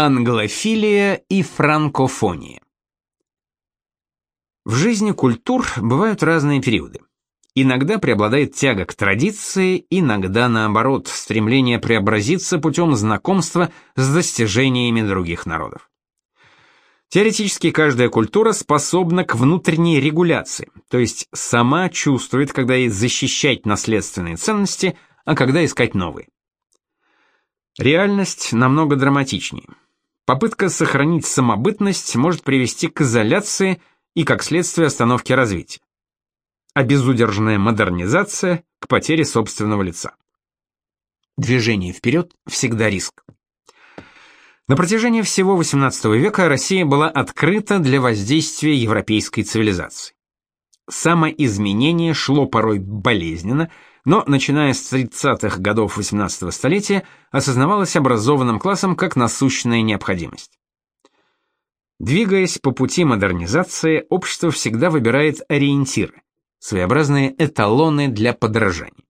Англофилия и франкофония. В жизни культур бывают разные периоды. Иногда преобладает тяга к традиции, иногда наоборот, стремление преобразиться путем знакомства с достижениями других народов. Теоретически каждая культура способна к внутренней регуляции, то есть сама чувствует, когда ей защищать наследственные ценности, а когда искать новые. Реальность намного драматичнее. Попытка сохранить самобытность может привести к изоляции и, как следствие, остановке развития. А безудержная модернизация – к потере собственного лица. Движение вперед всегда риск. На протяжении всего XVIII века Россия была открыта для воздействия европейской цивилизации. Самоизменение шло порой болезненно – но начиная с 30-х годов XVIII столетия осознавалось образованным классом как насущная необходимость. Двигаясь по пути модернизации, общество всегда выбирает ориентиры, своеобразные эталоны для подражания.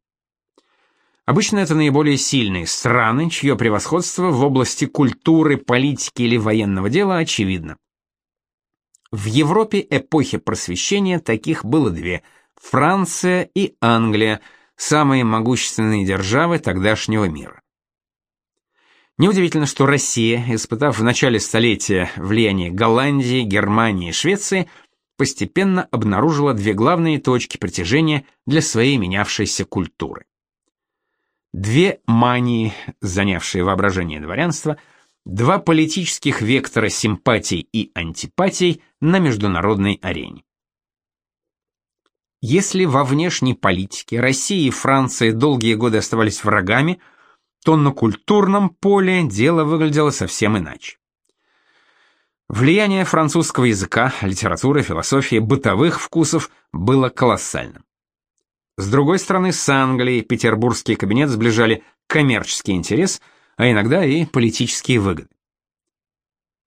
Обычно это наиболее сильные страны, чье превосходство в области культуры, политики или военного дела очевидно. В Европе эпохи просвещения таких было две – Франция и Англия – самые могущественные державы тогдашнего мира. Неудивительно, что Россия, испытав в начале столетия влияние Голландии, Германии и Швеции, постепенно обнаружила две главные точки притяжения для своей менявшейся культуры. Две мании, занявшие воображение дворянства, два политических вектора симпатий и антипатий на международной арене. Если во внешней политике Россия и Франция долгие годы оставались врагами, то на культурном поле дело выглядело совсем иначе. Влияние французского языка, литературы, философии, бытовых вкусов было колоссальным. С другой стороны, с Англией петербургский кабинет сближали коммерческий интерес, а иногда и политические выгоды.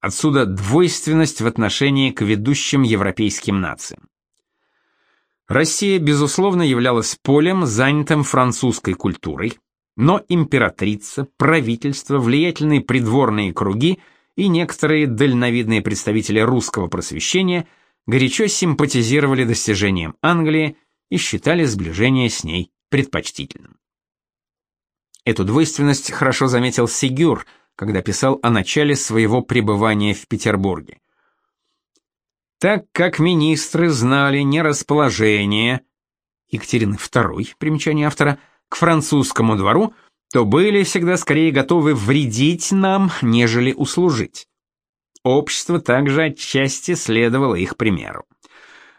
Отсюда двойственность в отношении к ведущим европейским нациям. Россия, безусловно, являлась полем, занятым французской культурой, но императрица, правительство, влиятельные придворные круги и некоторые дальновидные представители русского просвещения горячо симпатизировали достижениям Англии и считали сближение с ней предпочтительным. Эту двойственность хорошо заметил Сигюр, когда писал о начале своего пребывания в Петербурге. Так как министры знали нерасположение Екатерины II, примечание автора, к французскому двору, то были всегда скорее готовы вредить нам, нежели услужить. Общество также отчасти следовало их примеру.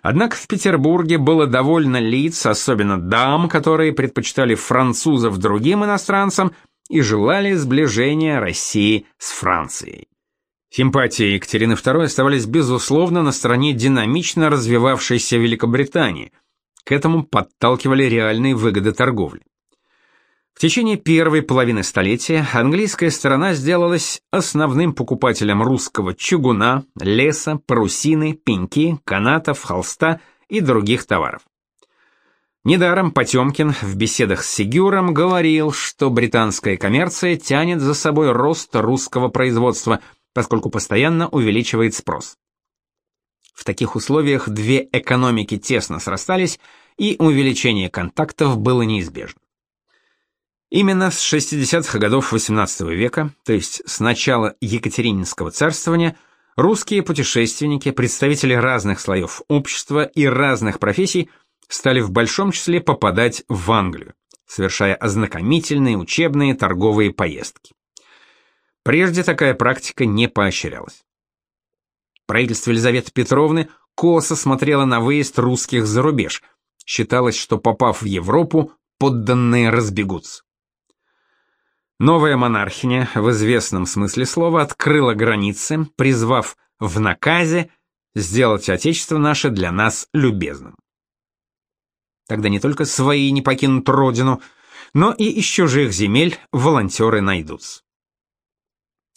Однако в Петербурге было довольно лиц, особенно дам, которые предпочитали французов другим иностранцам и желали сближения России с Францией. Симпатии Екатерины II оставались безусловно на стороне динамично развивавшейся Великобритании. К этому подталкивали реальные выгоды торговли. В течение первой половины столетия английская сторона сделалась основным покупателем русского чугуна, леса, парусины, пеньки, канатов, холста и других товаров. Недаром Потемкин в беседах с Сигюром говорил, что британская коммерция тянет за собой рост русского производства – поскольку постоянно увеличивает спрос. В таких условиях две экономики тесно срастались, и увеличение контактов было неизбежно. Именно с 60-х годов XVIII века, то есть с начала Екатерининского царствования, русские путешественники, представители разных слоев общества и разных профессий стали в большом числе попадать в Англию, совершая ознакомительные, учебные, торговые поездки. Прежде такая практика не поощрялась. Правительство Елизаветы Петровны косо смотрело на выезд русских за рубеж. Считалось, что попав в Европу, подданные разбегутся. Новая монархиня в известном смысле слова открыла границы, призвав в наказе сделать отечество наше для нас любезным. Тогда не только свои не покинут родину, но и из чужих земель волонтеры найдутся.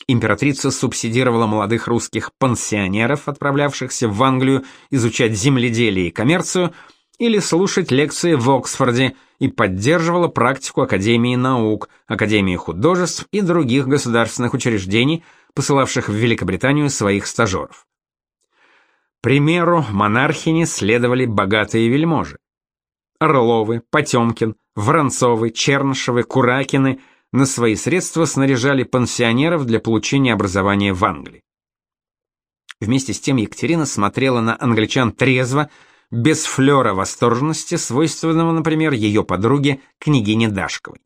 Императрица субсидировала молодых русских пансионеров, отправлявшихся в Англию изучать земледелие и коммерцию, или слушать лекции в Оксфорде, и поддерживала практику Академии наук, Академии художеств и других государственных учреждений, посылавших в Великобританию своих стажеров. Примеру монархини следовали богатые вельможи. Орловы, Потемкин, Воронцовы, Чернышевы, Куракины на свои средства снаряжали пансионеров для получения образования в Англии. Вместе с тем Екатерина смотрела на англичан трезво, без флера восторженности, свойственного, например, ее подруге, княгине Дашковой.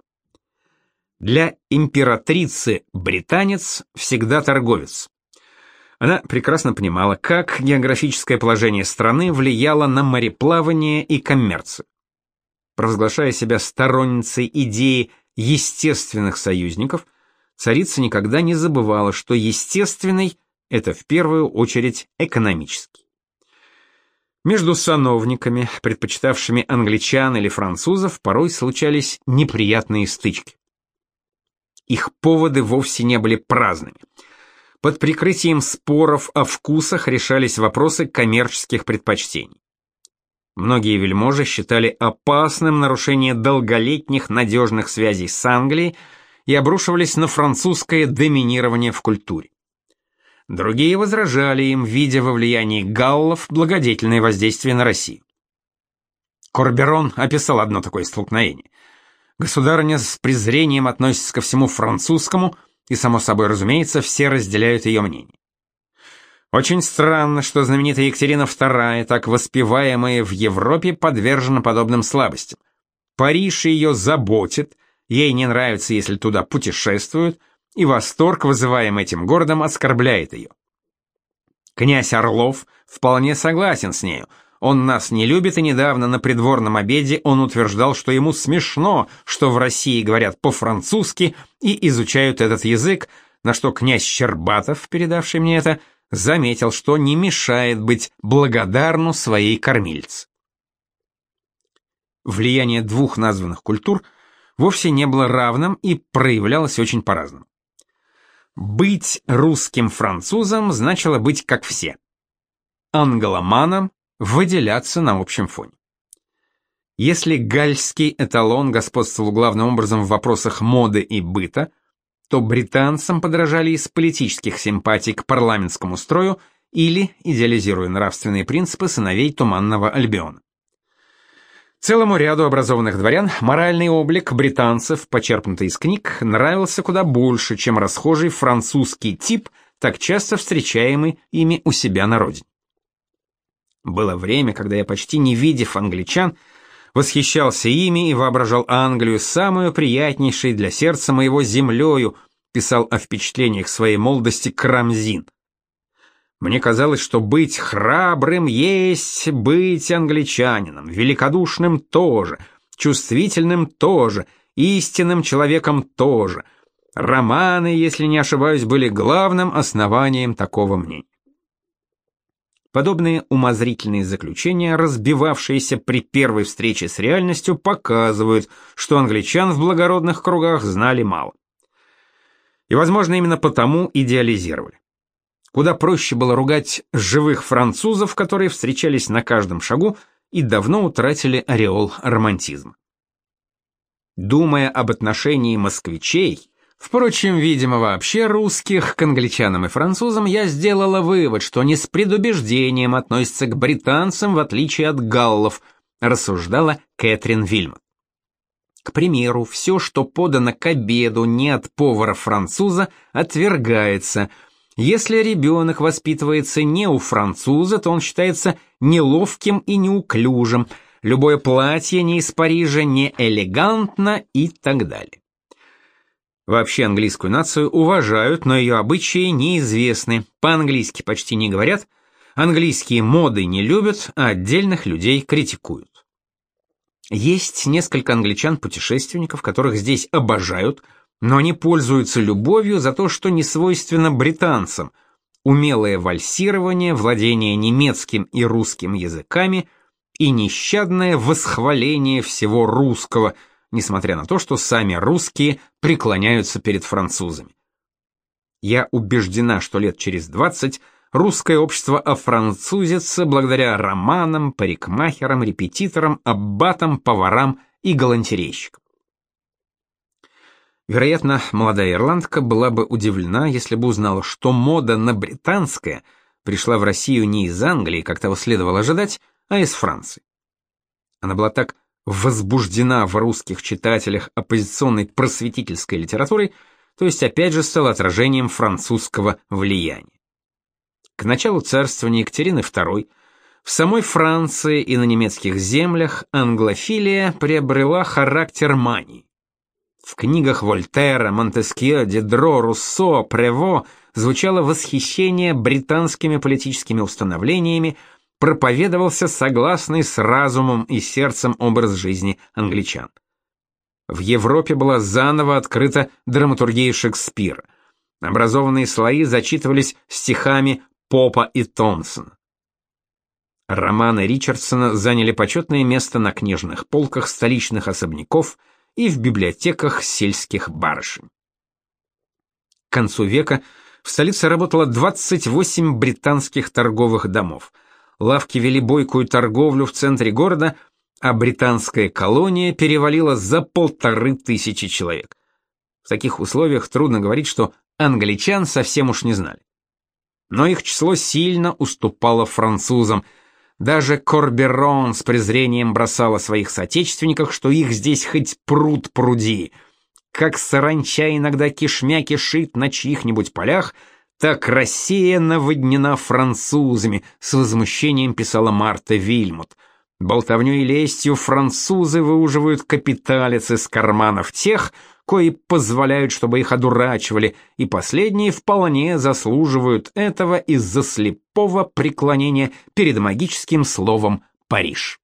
Для императрицы британец всегда торговец. Она прекрасно понимала, как географическое положение страны влияло на мореплавание и коммерцию. Провозглашая себя сторонницей идеи естественных союзников, царица никогда не забывала, что естественный – это в первую очередь экономический. Между сановниками, предпочитавшими англичан или французов, порой случались неприятные стычки. Их поводы вовсе не были праздными. Под прикрытием споров о вкусах решались вопросы коммерческих предпочтений. Многие вельможи считали опасным нарушение долголетних надежных связей с Англией и обрушивались на французское доминирование в культуре. Другие возражали им, видя во влиянии галлов благодетельное воздействие на Россию. Корберон описал одно такое столкновение. Государыня с презрением относится ко всему французскому, и, само собой разумеется, все разделяют ее мнение. Очень странно, что знаменитая Екатерина II, так воспеваемая в Европе, подвержена подобным слабостям. Париж ее заботит, ей не нравится, если туда путешествуют, и восторг, вызываемый этим городом, оскорбляет ее. Князь Орлов вполне согласен с нею. Он нас не любит, и недавно на придворном обеде он утверждал, что ему смешно, что в России говорят по-французски и изучают этот язык, на что князь Щербатов, передавший мне это, заметил, что не мешает быть благодарну своей кормильце. Влияние двух названных культур вовсе не было равным и проявлялось очень по-разному. Быть русским французом значило быть как все. Англоманом выделяться на общем фоне. Если гальский эталон господствовал главным образом в вопросах моды и быта, то британцам подражали из политических симпатий к парламентскому строю или идеализируя нравственные принципы сыновей Туманного Альбиона. Целому ряду образованных дворян моральный облик британцев, почерпнутый из книг, нравился куда больше, чем расхожий французский тип, так часто встречаемый ими у себя на родине. Было время, когда я, почти не видев англичан, восхищался ими и воображал Англию самую приятнейшей для сердца моего землею, писал о впечатлениях своей молодости Крамзин. Мне казалось, что быть храбрым есть быть англичанином, великодушным тоже, чувствительным тоже, истинным человеком тоже. Романы, если не ошибаюсь, были главным основанием такого мнения. Подобные умозрительные заключения, разбивавшиеся при первой встрече с реальностью, показывают, что англичан в благородных кругах знали мало. И, возможно, именно потому идеализировали. Куда проще было ругать живых французов, которые встречались на каждом шагу и давно утратили ореол романтизма. Думая об отношении москвичей, впрочем, видимо, вообще русских к англичанам и французам, я сделала вывод, что они с предубеждением относятся к британцам в отличие от галлов, рассуждала Кэтрин Вильмот. К примеру, все, что подано к обеду не от повара-француза, отвергается – если ребенок воспитывается не у француза, то он считается неловким и неуклюжим, любое платье не из Парижа не элегантно и так далее. Вообще английскую нацию уважают, но ее обычаи неизвестны, по-английски почти не говорят, английские моды не любят, а отдельных людей критикуют. Есть несколько англичан-путешественников, которых здесь обожают – но они пользуются любовью за то, что не свойственно британцам. Умелое вальсирование, владение немецким и русским языками и нещадное восхваление всего русского, несмотря на то, что сами русские преклоняются перед французами. Я убеждена, что лет через 20 русское общество офранцузится благодаря романам, парикмахерам, репетиторам, аббатам, поварам и галантерейщикам. Вероятно, молодая ирландка была бы удивлена, если бы узнала, что мода на британское пришла в Россию не из Англии, как того следовало ожидать, а из Франции. Она была так возбуждена в русских читателях оппозиционной просветительской литературой, то есть опять же стала отражением французского влияния. К началу царствования Екатерины II в самой Франции и на немецких землях англофилия приобрела характер мании. В книгах Вольтера, Монтескье, Дидро, Руссо, Прево звучало восхищение британскими политическими установлениями, проповедовался согласный с разумом и сердцем образ жизни англичан. В Европе была заново открыта драматургия Шекспира. Образованные слои зачитывались стихами Попа и Томпсона. Романы Ричардсона заняли почетное место на книжных полках столичных особняков и в библиотеках сельских барышень. К концу века в столице работало 28 британских торговых домов. Лавки вели бойкую торговлю в центре города, а британская колония перевалила за полторы тысячи человек. В таких условиях трудно говорить, что англичан совсем уж не знали. Но их число сильно уступало французам – даже Корберон с презрением бросала своих соотечественников, что их здесь хоть пруд пруди. Как саранча иногда кишмя кишит на чьих-нибудь полях, так Россия наводнена французами, с возмущением писала Марта Вильмут. Болтовнёй и лестью французы выуживают капиталец из карманов тех, кои позволяют, чтобы их одурачивали, и последние вполне заслуживают этого из-за слепого преклонения перед магическим словом «Париж».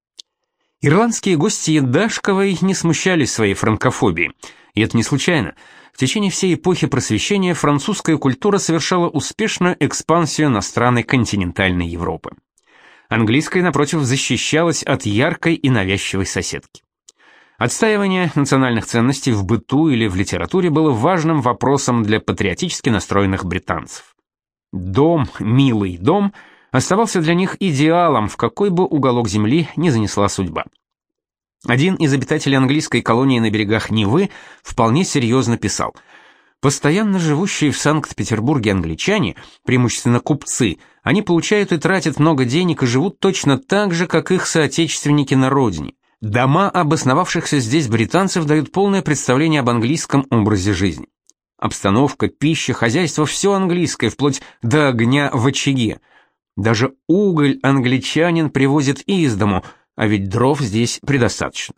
Ирландские гости Дашковой не смущались своей франкофобией, и это не случайно. В течение всей эпохи просвещения французская культура совершала успешную экспансию на страны континентальной Европы. Английская, напротив, защищалась от яркой и навязчивой соседки. Отстаивание национальных ценностей в быту или в литературе было важным вопросом для патриотически настроенных британцев. Дом, милый дом, оставался для них идеалом, в какой бы уголок земли ни занесла судьба. Один из обитателей английской колонии на берегах Невы вполне серьезно писал: Постоянно живущие в Санкт-Петербурге англичане, преимущественно купцы, они получают и тратят много денег и живут точно так же, как их соотечественники на родине. Дома обосновавшихся здесь британцев дают полное представление об английском образе жизни. Обстановка, пища, хозяйство – все английское, вплоть до огня в очаге. Даже уголь англичанин привозит из дому, а ведь дров здесь предостаточно.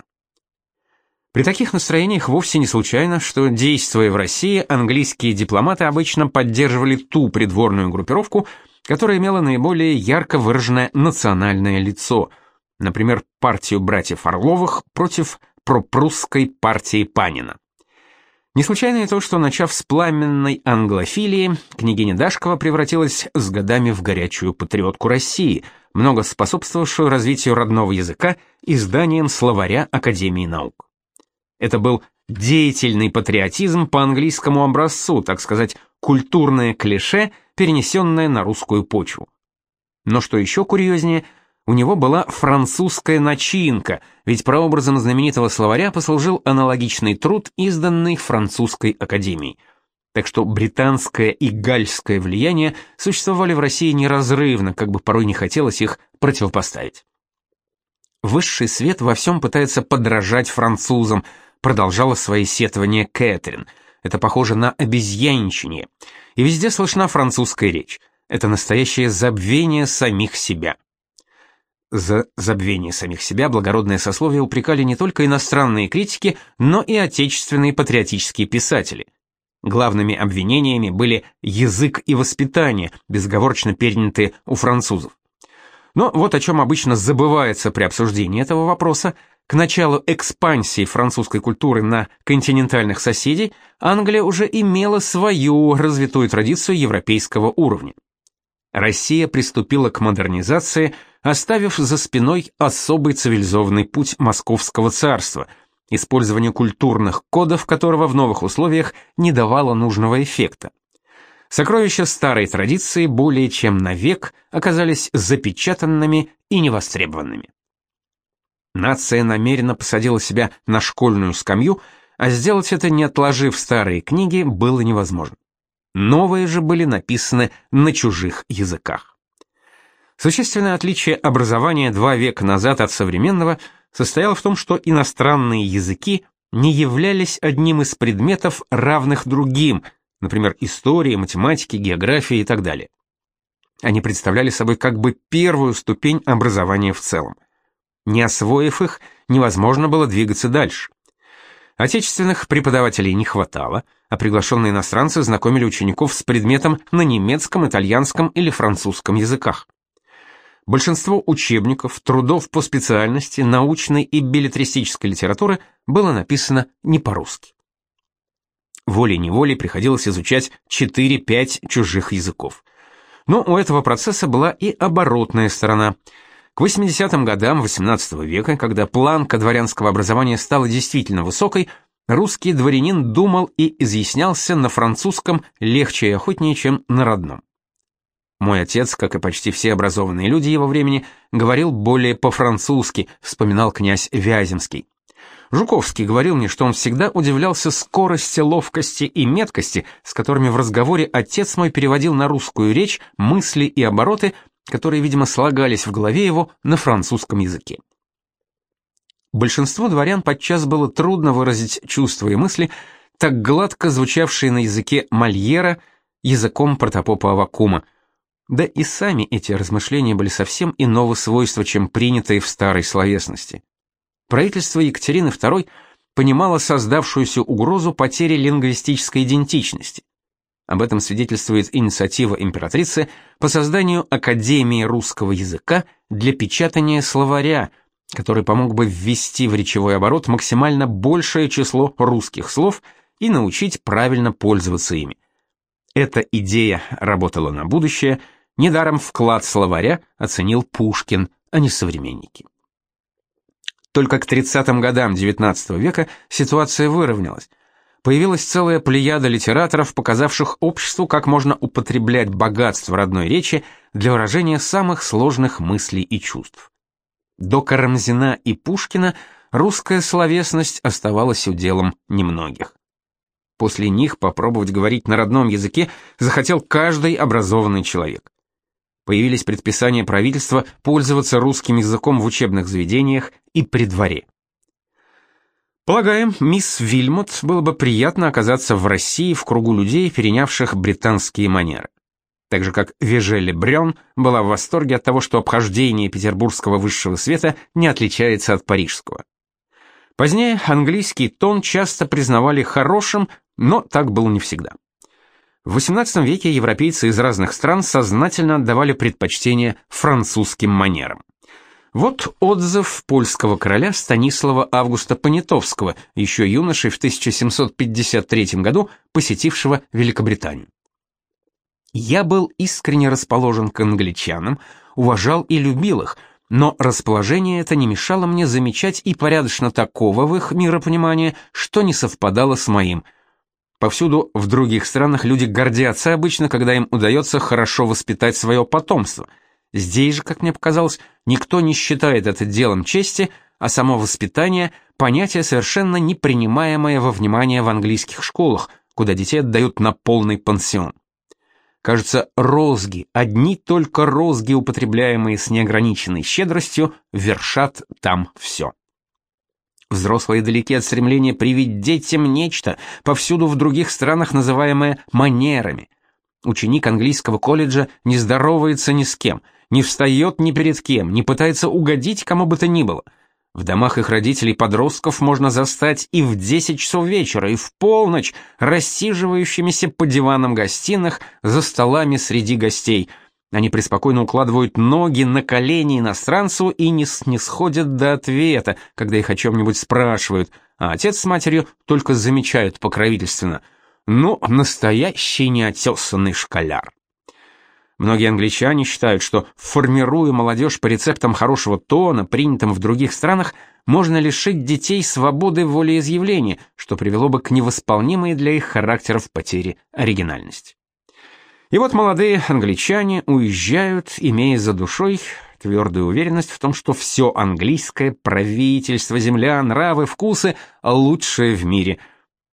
При таких настроениях вовсе не случайно, что, действуя в России, английские дипломаты обычно поддерживали ту придворную группировку, которая имела наиболее ярко выраженное национальное лицо – например, партию братьев Орловых против пропрусской партии Панина. Не случайно и то, что, начав с пламенной англофилии, княгиня Дашкова превратилась с годами в горячую патриотку России, много способствовавшую развитию родного языка изданием словаря Академии наук. Это был деятельный патриотизм по английскому образцу, так сказать, культурное клише, перенесенное на русскую почву. Но что еще курьезнее – у него была французская начинка, ведь прообразом знаменитого словаря послужил аналогичный труд, изданный французской академией. Так что британское и гальское влияние существовали в России неразрывно, как бы порой не хотелось их противопоставить. Высший свет во всем пытается подражать французам, продолжала свои сетования Кэтрин. Это похоже на обезьяничание. И везде слышна французская речь. Это настоящее забвение самих себя. За забвение самих себя благородное сословие упрекали не только иностранные критики, но и отечественные патриотические писатели. Главными обвинениями были язык и воспитание, безговорочно перенятые у французов. Но вот о чем обычно забывается при обсуждении этого вопроса, к началу экспансии французской культуры на континентальных соседей Англия уже имела свою развитую традицию европейского уровня. Россия приступила к модернизации, оставив за спиной особый цивилизованный путь Московского царства, использование культурных кодов которого в новых условиях не давало нужного эффекта. Сокровища старой традиции более чем на век оказались запечатанными и невостребованными. Нация намеренно посадила себя на школьную скамью, а сделать это, не отложив старые книги, было невозможно. Новые же были написаны на чужих языках. Существенное отличие образования два века назад от современного состояло в том, что иностранные языки не являлись одним из предметов, равных другим, например, истории, математики, географии и так далее. Они представляли собой как бы первую ступень образования в целом. Не освоив их, невозможно было двигаться дальше. Отечественных преподавателей не хватало, а приглашенные иностранцы знакомили учеников с предметом на немецком, итальянском или французском языках. Большинство учебников, трудов по специальности, научной и билетристической литературы было написано не по-русски. Волей-неволей приходилось изучать 4-5 чужих языков. Но у этого процесса была и оборотная сторона. К 80-м годам XVIII века, когда планка дворянского образования стала действительно высокой, русский дворянин думал и изъяснялся на французском легче и охотнее, чем на родном. Мой отец, как и почти все образованные люди его времени, говорил более по-французски, вспоминал князь Вяземский. Жуковский говорил мне, что он всегда удивлялся скорости, ловкости и меткости, с которыми в разговоре отец мой переводил на русскую речь мысли и обороты, которые, видимо, слагались в голове его на французском языке. Большинство дворян подчас было трудно выразить чувства и мысли, так гладко звучавшие на языке Мольера, языком протопопа Авакума. Да и сами эти размышления были совсем иного свойства, чем принятые в старой словесности. Правительство Екатерины II понимало создавшуюся угрозу потери лингвистической идентичности. Об этом свидетельствует инициатива императрицы по созданию Академии русского языка для печатания словаря, который помог бы ввести в речевой оборот максимально большее число русских слов и научить правильно пользоваться ими. Эта идея работала на будущее, недаром вклад словаря оценил Пушкин, а не современники. Только к 30-м годам XIX века ситуация выровнялась. Появилась целая плеяда литераторов, показавших обществу, как можно употреблять богатство родной речи для выражения самых сложных мыслей и чувств. До Карамзина и Пушкина русская словесность оставалась уделом немногих. После них попробовать говорить на родном языке захотел каждый образованный человек появились предписания правительства пользоваться русским языком в учебных заведениях и при дворе. Полагаем, мисс Вильмот было бы приятно оказаться в России в кругу людей, перенявших британские манеры. Так же, как Вежеле Брён была в восторге от того, что обхождение петербургского высшего света не отличается от парижского. Позднее английский тон часто признавали хорошим, но так было не всегда. В XVIII веке европейцы из разных стран сознательно отдавали предпочтение французским манерам. Вот отзыв польского короля Станислава Августа Понятовского, еще юношей в 1753 году посетившего Великобританию. «Я был искренне расположен к англичанам, уважал и любил их, но расположение это не мешало мне замечать и порядочно такого в их миропонимании, что не совпадало с моим – Повсюду в других странах люди гордятся обычно, когда им удается хорошо воспитать свое потомство. Здесь же, как мне показалось, никто не считает это делом чести, а само воспитание – понятие совершенно не принимаемое во внимание в английских школах, куда детей отдают на полный пансион. Кажется, розги, одни только розги, употребляемые с неограниченной щедростью, вершат там все. Взрослые далеки от стремления привить детям нечто, повсюду в других странах называемое манерами. Ученик английского колледжа не здоровается ни с кем, не встает ни перед кем, не пытается угодить кому бы то ни было. В домах их родителей-подростков можно застать и в 10 часов вечера, и в полночь, рассиживающимися по диванам гостиных, за столами среди гостей – они преспокойно укладывают ноги на колени иностранцу и не снисходят до ответа, когда их о чем-нибудь спрашивают, а отец с матерью только замечают покровительственно. Ну, настоящий неотесанный школяр. Многие англичане считают, что, формируя молодежь по рецептам хорошего тона, принятым в других странах, можно лишить детей свободы волеизъявления, что привело бы к невосполнимой для их характеров потере оригинальности. И вот молодые англичане уезжают, имея за душой твердую уверенность в том, что все английское, правительство, земля, нравы, вкусы лучшее в мире.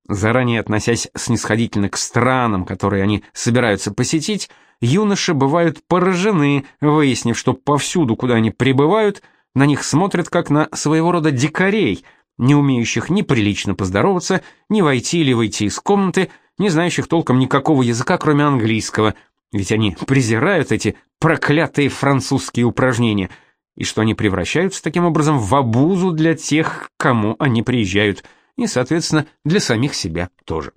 Заранее относясь снисходительно к странам, которые они собираются посетить, юноши бывают поражены, выяснив, что повсюду, куда они прибывают, на них смотрят как на своего рода дикарей, не умеющих ни прилично поздороваться, ни войти или выйти из комнаты, не знающих толком никакого языка, кроме английского, ведь они презирают эти проклятые французские упражнения, и что они превращаются таким образом в обузу для тех, к кому они приезжают, и, соответственно, для самих себя тоже.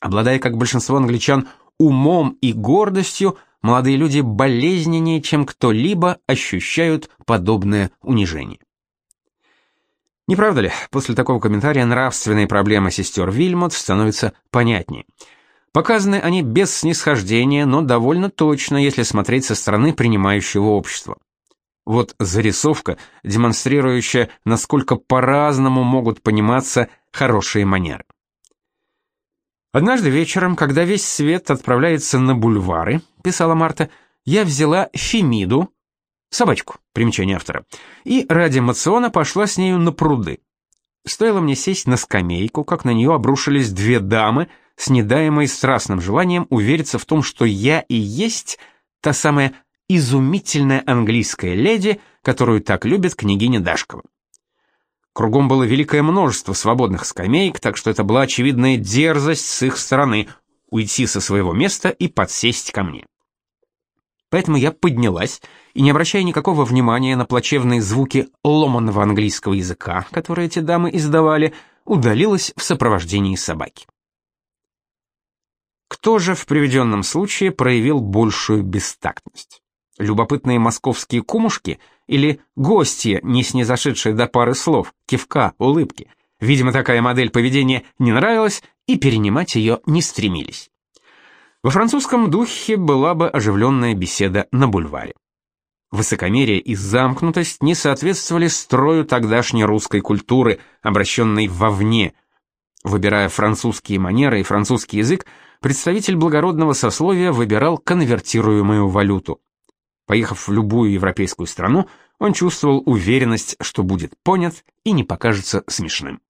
Обладая, как большинство англичан, умом и гордостью, молодые люди болезненнее, чем кто-либо, ощущают подобное унижение. Не правда ли, после такого комментария нравственные проблемы сестер Вильмот становятся понятнее. Показаны они без снисхождения, но довольно точно, если смотреть со стороны принимающего общества. Вот зарисовка, демонстрирующая, насколько по-разному могут пониматься хорошие манеры. Однажды вечером, когда весь свет отправляется на бульвары, писала Марта, я взяла Фемиду, собачку, примечание автора, и ради мациона пошла с нею на пруды. Стоило мне сесть на скамейку, как на нее обрушились две дамы, с недаемой страстным желанием увериться в том, что я и есть та самая изумительная английская леди, которую так любит княгиня Дашкова. Кругом было великое множество свободных скамеек, так что это была очевидная дерзость с их стороны уйти со своего места и подсесть ко мне. Поэтому я поднялась и, не обращая никакого внимания на плачевные звуки ломаного английского языка, которые эти дамы издавали, удалилась в сопровождении собаки. Кто же в приведенном случае проявил большую бестактность? Любопытные московские кумушки или гостья, не снизошедшие до пары слов, кивка, улыбки? Видимо, такая модель поведения не нравилась, и перенимать ее не стремились. Во французском духе была бы оживленная беседа на бульваре. Высокомерие и замкнутость не соответствовали строю тогдашней русской культуры, обращенной вовне. Выбирая французские манеры и французский язык, представитель благородного сословия выбирал конвертируемую валюту. Поехав в любую европейскую страну, он чувствовал уверенность, что будет понят и не покажется смешным.